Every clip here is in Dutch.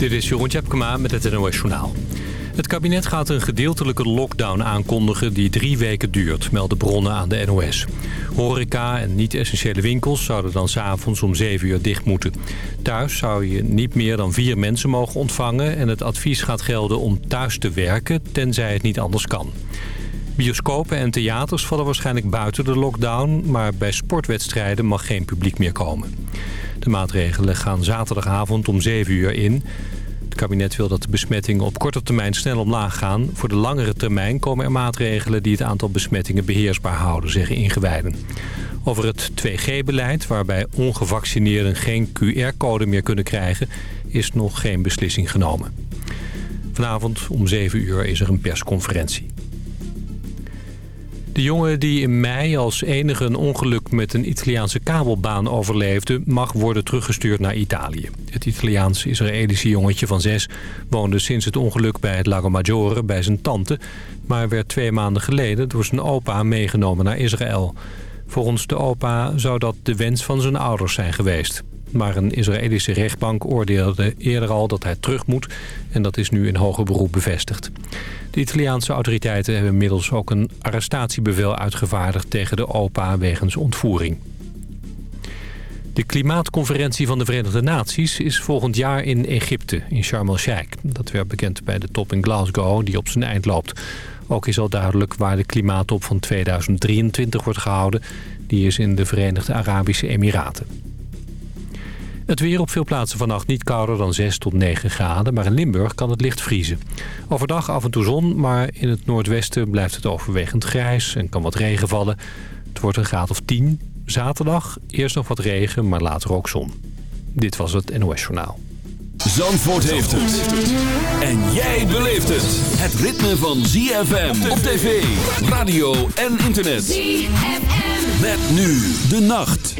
Dit is Jeroen Tjepkema met het NOS Journaal. Het kabinet gaat een gedeeltelijke lockdown aankondigen die drie weken duurt, melden bronnen aan de NOS. Horeca en niet-essentiële winkels zouden dan s'avonds om 7 uur dicht moeten. Thuis zou je niet meer dan vier mensen mogen ontvangen... en het advies gaat gelden om thuis te werken, tenzij het niet anders kan. Bioscopen en theaters vallen waarschijnlijk buiten de lockdown... maar bij sportwedstrijden mag geen publiek meer komen. De maatregelen gaan zaterdagavond om 7 uur in. Het kabinet wil dat de besmettingen op korte termijn snel omlaag gaan. Voor de langere termijn komen er maatregelen die het aantal besmettingen beheersbaar houden, zeggen ingewijden. Over het 2G-beleid, waarbij ongevaccineerden geen QR-code meer kunnen krijgen, is nog geen beslissing genomen. Vanavond om 7 uur is er een persconferentie. De jongen die in mei als enige een ongeluk met een Italiaanse kabelbaan overleefde... mag worden teruggestuurd naar Italië. Het Italiaans-Israëlische jongetje van zes woonde sinds het ongeluk bij het Lago Maggiore bij zijn tante... maar werd twee maanden geleden door zijn opa meegenomen naar Israël. Volgens de opa zou dat de wens van zijn ouders zijn geweest. Maar een Israëlische rechtbank oordeelde eerder al dat hij terug moet... en dat is nu in hoger beroep bevestigd. De Italiaanse autoriteiten hebben inmiddels ook een arrestatiebevel uitgevaardigd... tegen de opa wegens ontvoering. De klimaatconferentie van de Verenigde Naties is volgend jaar in Egypte, in Sharm el-Sheikh. Dat werd bekend bij de top in Glasgow, die op zijn eind loopt. Ook is al duidelijk waar de klimaattop van 2023 wordt gehouden. Die is in de Verenigde Arabische Emiraten. Het weer op veel plaatsen vannacht niet kouder dan 6 tot 9 graden, maar in Limburg kan het licht vriezen. Overdag af en toe zon, maar in het noordwesten blijft het overwegend grijs en kan wat regen vallen. Het wordt een graad of 10. Zaterdag eerst nog wat regen, maar later ook zon. Dit was het NOS Journaal. Zandvoort heeft het. En jij beleeft het. Het ritme van ZFM op tv, radio en internet. ZFM. Met nu de nacht.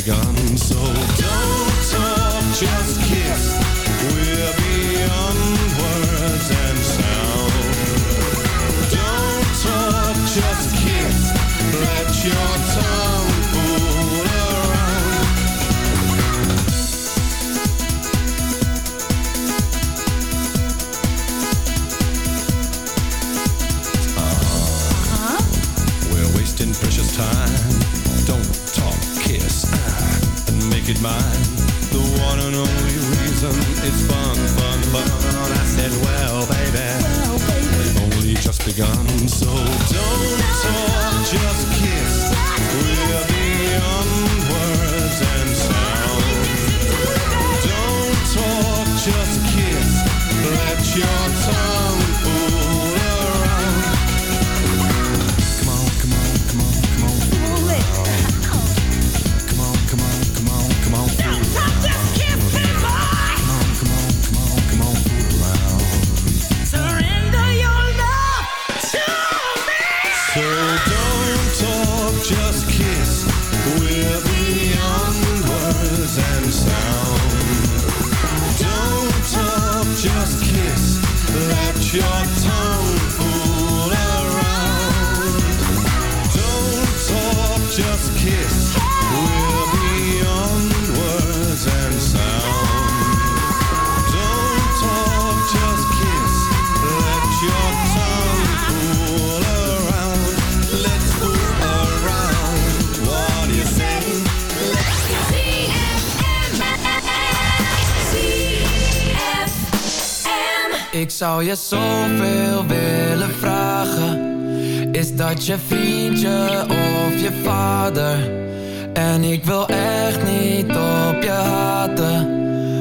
begun so zou je zoveel willen vragen. Is dat je vriendje of je vader? En ik wil echt niet op je haten.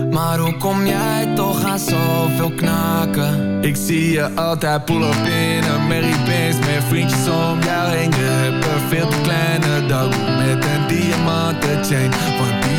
Maar hoe kom jij toch aan zoveel knaken? Ik zie je altijd in een Mary Benz Met vriendjes om jou heen. Je hebt een veel te kleine dag Met een diamanten chain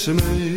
ze mee.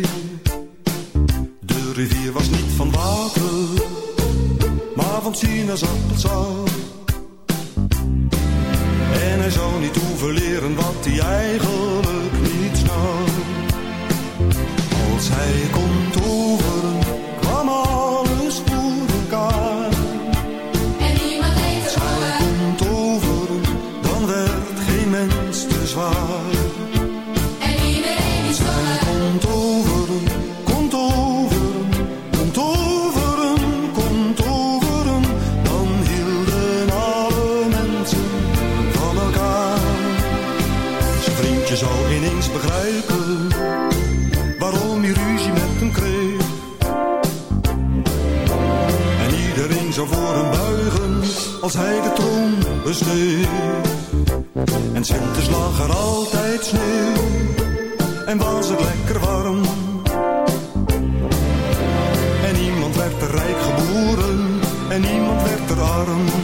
Je zou ineens begrijpen waarom je ruzie met hem kreeg. En iedereen zou voor hem buigen als hij de troon besteed. En Sintes lag er altijd sneeuw en was het lekker warm. En niemand werd er rijk geboren en niemand werd er arm.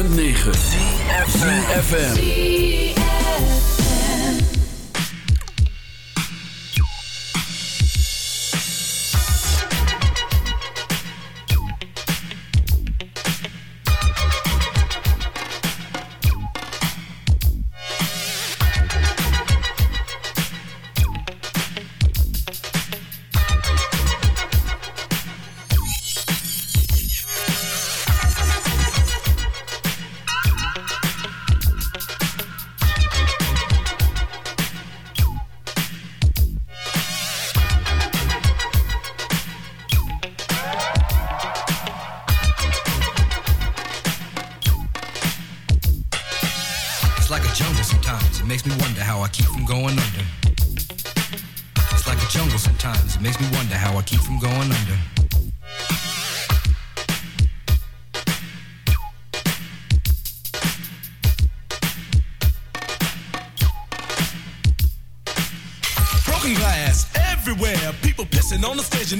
106.9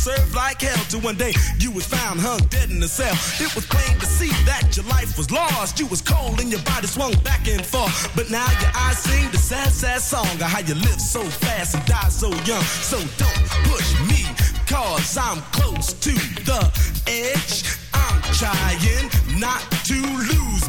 to serve like hell. Till one day you was found hung dead in a cell. It was plain to see that your life was lost. You was cold and your body swung back and forth. But now your eyes sing the sad, sad song of how you live so fast and die so young. So don't push me, cause I'm close to the edge. I'm trying not to lose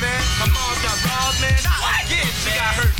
Man. My mom's got robbed, man. What? Yeah, she got hurt.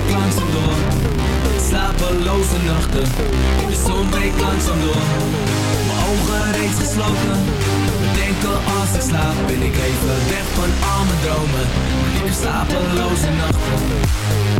Ik langzaam door. Slapeloze nachten. De zon breekt langzaam door. Mijn ogen reeds gesloten. Bedenken als ik slaap Ben ik even weg van al mijn dromen. Heb slapeloze nachten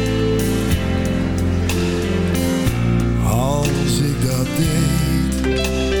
dat deed?